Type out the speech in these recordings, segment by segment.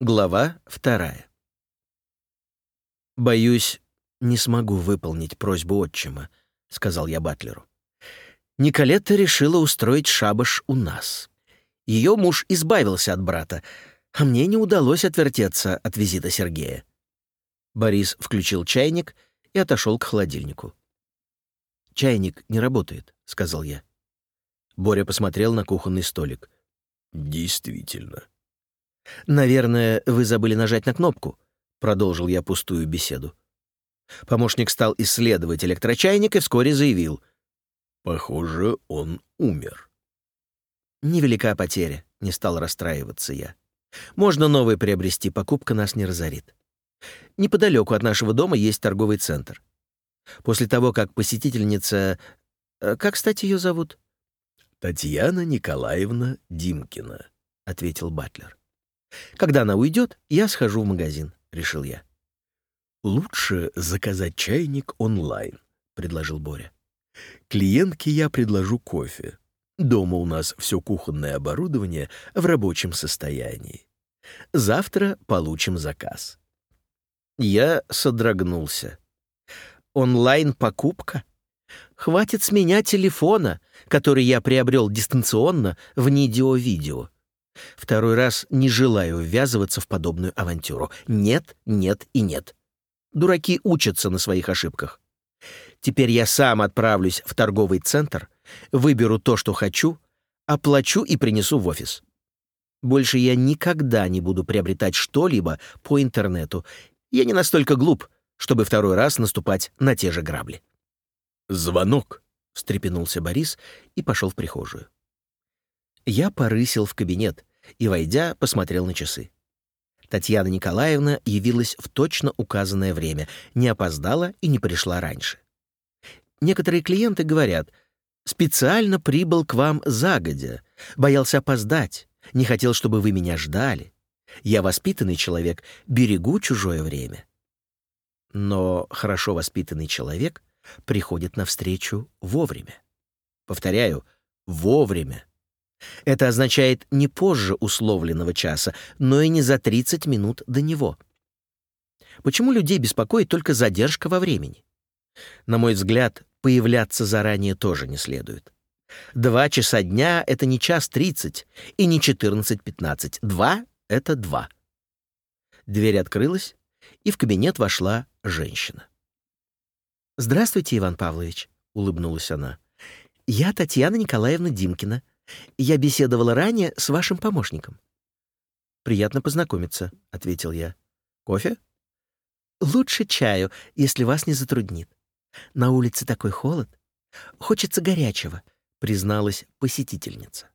Глава вторая. «Боюсь, не смогу выполнить просьбу отчима», — сказал я Батлеру. Николетта решила устроить шабаш у нас. Ее муж избавился от брата, а мне не удалось отвертеться от визита Сергея. Борис включил чайник и отошел к холодильнику. «Чайник не работает», — сказал я. Боря посмотрел на кухонный столик. «Действительно», «Наверное, вы забыли нажать на кнопку», — продолжил я пустую беседу. Помощник стал исследовать электрочайник и вскоре заявил. «Похоже, он умер». «Невелика потеря», — не стал расстраиваться я. «Можно новый приобрести, покупка нас не разорит. Неподалеку от нашего дома есть торговый центр. После того, как посетительница... Э, как, кстати, ее зовут?» «Татьяна Николаевна Димкина», — ответил Батлер. Когда она уйдет, я схожу в магазин, решил я. Лучше заказать чайник онлайн, предложил Боря. Клиентке я предложу кофе. Дома у нас все кухонное оборудование в рабочем состоянии. Завтра получим заказ. Я содрогнулся. Онлайн-покупка? Хватит с меня телефона, который я приобрел дистанционно в Нидио-видео. Второй раз не желаю ввязываться в подобную авантюру. Нет, нет и нет. Дураки учатся на своих ошибках. Теперь я сам отправлюсь в торговый центр, выберу то, что хочу, оплачу и принесу в офис. Больше я никогда не буду приобретать что-либо по интернету. Я не настолько глуп, чтобы второй раз наступать на те же грабли. «Звонок», — встрепенулся Борис и пошел в прихожую. Я порысил в кабинет и, войдя, посмотрел на часы. Татьяна Николаевна явилась в точно указанное время, не опоздала и не пришла раньше. Некоторые клиенты говорят, «Специально прибыл к вам загодя, боялся опоздать, не хотел, чтобы вы меня ждали. Я воспитанный человек, берегу чужое время». Но хорошо воспитанный человек приходит навстречу вовремя. Повторяю, вовремя. Это означает не позже условленного часа, но и не за 30 минут до него. Почему людей беспокоит только задержка во времени? На мой взгляд, появляться заранее тоже не следует. Два часа дня — это не час тридцать и не четырнадцать-пятнадцать. Два — это два. Дверь открылась, и в кабинет вошла женщина. «Здравствуйте, Иван Павлович», — улыбнулась она. «Я Татьяна Николаевна Димкина, я беседовала ранее с вашим помощником». «Приятно познакомиться», — ответил я. «Кофе?» «Лучше чаю, если вас не затруднит. На улице такой холод. Хочется горячего», — призналась посетительница.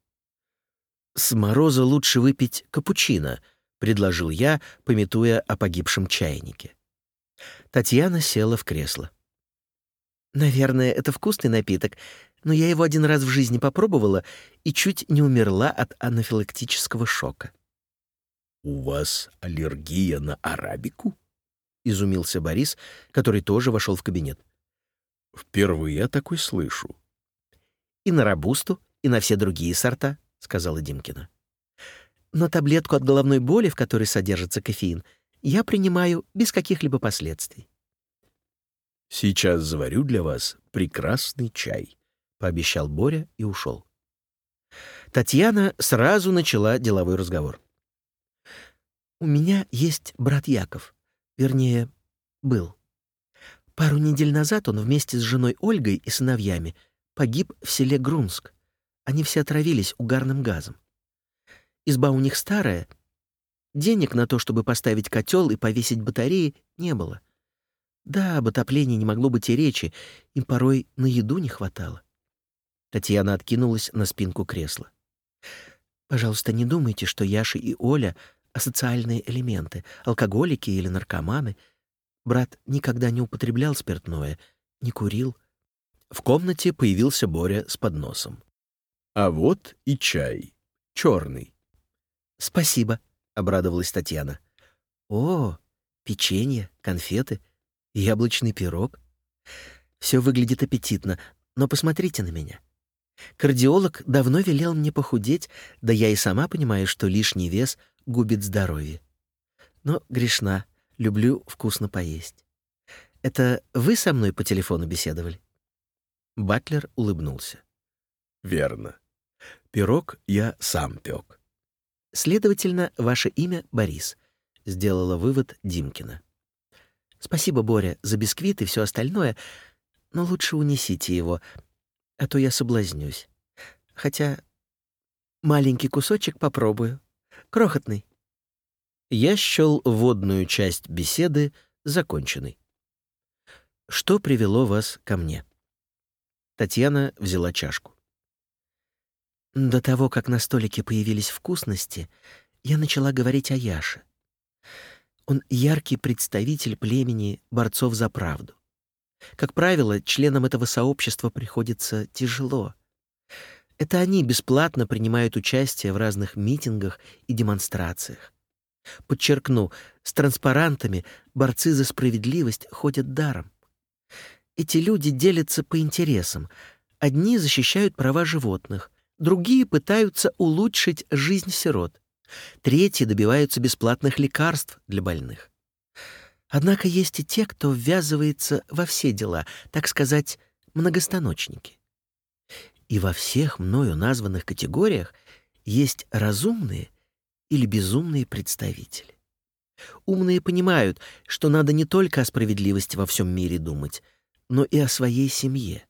«С мороза лучше выпить капучино», — предложил я, пометуя о погибшем чайнике. Татьяна села в кресло. «Наверное, это вкусный напиток, но я его один раз в жизни попробовала и чуть не умерла от анафилактического шока. «У вас аллергия на арабику?» — изумился Борис, который тоже вошел в кабинет. «Впервые я такой слышу». «И на рабусту, и на все другие сорта», — сказала Димкина. «Но таблетку от головной боли, в которой содержится кофеин, я принимаю без каких-либо последствий». «Сейчас заварю для вас прекрасный чай», — пообещал Боря и ушел. Татьяна сразу начала деловой разговор. «У меня есть брат Яков. Вернее, был. Пару недель назад он вместе с женой Ольгой и сыновьями погиб в селе Грунск. Они все отравились угарным газом. Изба у них старая. Денег на то, чтобы поставить котел и повесить батареи, не было. Да, об отоплении не могло быть и речи, им порой на еду не хватало. Татьяна откинулась на спинку кресла. «Пожалуйста, не думайте, что Яша и Оля — асоциальные элементы, алкоголики или наркоманы. Брат никогда не употреблял спиртное, не курил». В комнате появился Боря с подносом. «А вот и чай. Черный». «Спасибо», — обрадовалась Татьяна. «О, печенье, конфеты, яблочный пирог. Все выглядит аппетитно, но посмотрите на меня. Кардиолог давно велел мне похудеть, да я и сама понимаю, что лишний вес губит здоровье. но грешна, люблю вкусно поесть. Это вы со мной по телефону беседовали?» Батлер улыбнулся. «Верно. Пирог я сам пек». «Следовательно, ваше имя Борис», — сделала вывод Димкина. «Спасибо, Боря, за бисквит и все остальное, но лучше унесите его, а то я соблазнюсь. Хотя маленький кусочек попробую. Крохотный». Я счел водную часть беседы законченной. «Что привело вас ко мне?» Татьяна взяла чашку. До того, как на столике появились вкусности, я начала говорить о Яше. Он яркий представитель племени борцов за правду. Как правило, членам этого сообщества приходится тяжело. Это они бесплатно принимают участие в разных митингах и демонстрациях. Подчеркну, с транспарантами борцы за справедливость ходят даром. Эти люди делятся по интересам. Одни защищают права животных, другие пытаются улучшить жизнь сирот, третьи добиваются бесплатных лекарств для больных. Однако есть и те, кто ввязывается во все дела, так сказать, многостаночники. И во всех мною названных категориях есть разумные или безумные представители. Умные понимают, что надо не только о справедливости во всем мире думать, но и о своей семье.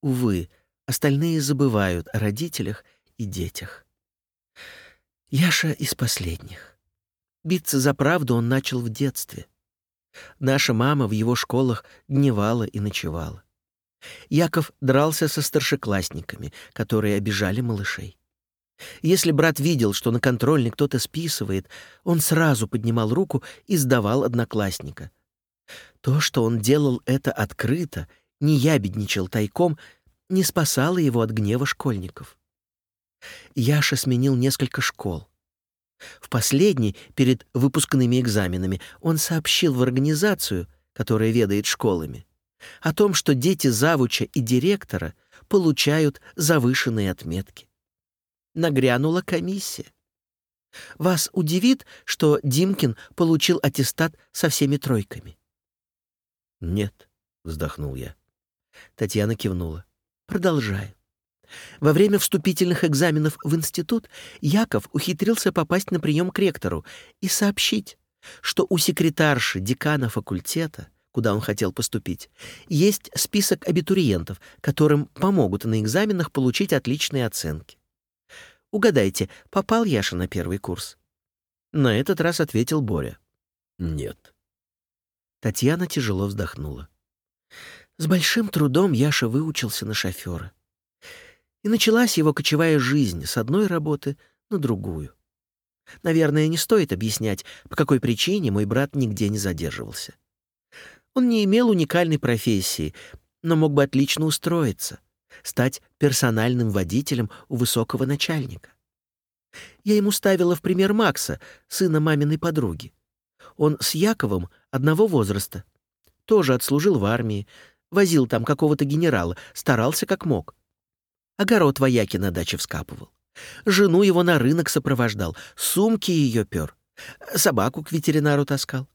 Увы, остальные забывают о родителях и детях. Яша из последних. Биться за правду он начал в детстве. Наша мама в его школах гневала и ночевала. Яков дрался со старшеклассниками, которые обижали малышей. Если брат видел, что на контрольный кто-то списывает, он сразу поднимал руку и сдавал одноклассника. То, что он делал это открыто, не ябедничал тайком, не спасало его от гнева школьников. Яша сменил несколько школ. В последний, перед выпускными экзаменами, он сообщил в организацию, которая ведает школами, о том, что дети завуча и директора получают завышенные отметки нагрянула комиссия. Вас удивит, что Димкин получил аттестат со всеми тройками? Нет, вздохнул я. Татьяна кивнула. Продолжаю. Во время вступительных экзаменов в институт Яков ухитрился попасть на прием к ректору и сообщить, что у секретарши декана факультета, куда он хотел поступить, есть список абитуриентов, которым помогут на экзаменах получить отличные оценки. Угадайте, попал Яша на первый курс?» На этот раз ответил Боря. «Нет». Татьяна тяжело вздохнула. С большим трудом Яша выучился на шофера. И началась его кочевая жизнь с одной работы на другую. Наверное, не стоит объяснять, по какой причине мой брат нигде не задерживался. Он не имел уникальной профессии, но мог бы отлично устроиться — стать персональным водителем у высокого начальника. Я ему ставила в пример Макса, сына маминой подруги. Он с Яковом одного возраста. Тоже отслужил в армии, возил там какого-то генерала, старался как мог. Огород вояки на даче вскапывал. Жену его на рынок сопровождал, сумки ее пер, собаку к ветеринару таскал.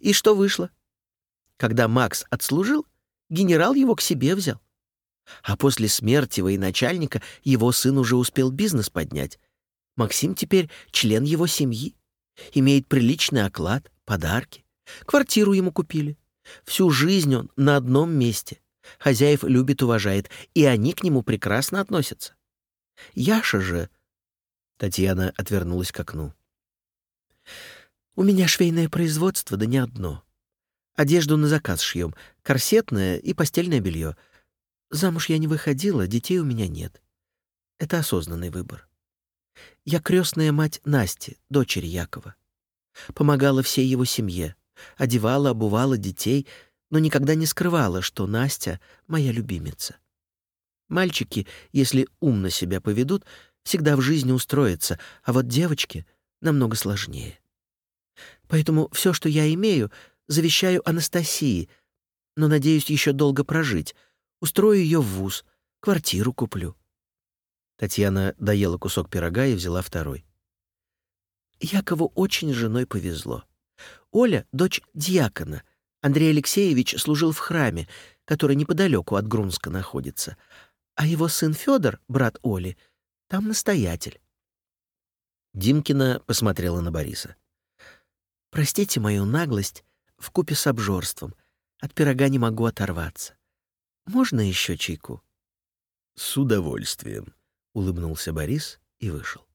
И что вышло? Когда Макс отслужил, генерал его к себе взял. А после смерти военачальника его сын уже успел бизнес поднять. Максим теперь член его семьи. Имеет приличный оклад, подарки. Квартиру ему купили. Всю жизнь он на одном месте. Хозяев любит, уважает, и они к нему прекрасно относятся. Яша же... Татьяна отвернулась к окну. «У меня швейное производство, да не одно. Одежду на заказ шьем, корсетное и постельное белье — Замуж я не выходила, детей у меня нет. Это осознанный выбор. Я крестная мать Насти, дочери Якова. Помогала всей его семье, одевала, обувала детей, но никогда не скрывала, что Настя — моя любимица. Мальчики, если умно себя поведут, всегда в жизни устроятся, а вот девочки намного сложнее. Поэтому все, что я имею, завещаю Анастасии, но надеюсь еще долго прожить — Устрою ее в вуз, квартиру куплю». Татьяна доела кусок пирога и взяла второй. Якову очень женой повезло. Оля — дочь дьякона. Андрей Алексеевич служил в храме, который неподалеку от Грунска находится. А его сын Федор, брат Оли, там настоятель. Димкина посмотрела на Бориса. «Простите мою наглость в купе с обжорством. От пирога не могу оторваться. Можно еще чайку?» «С удовольствием», — улыбнулся Борис и вышел.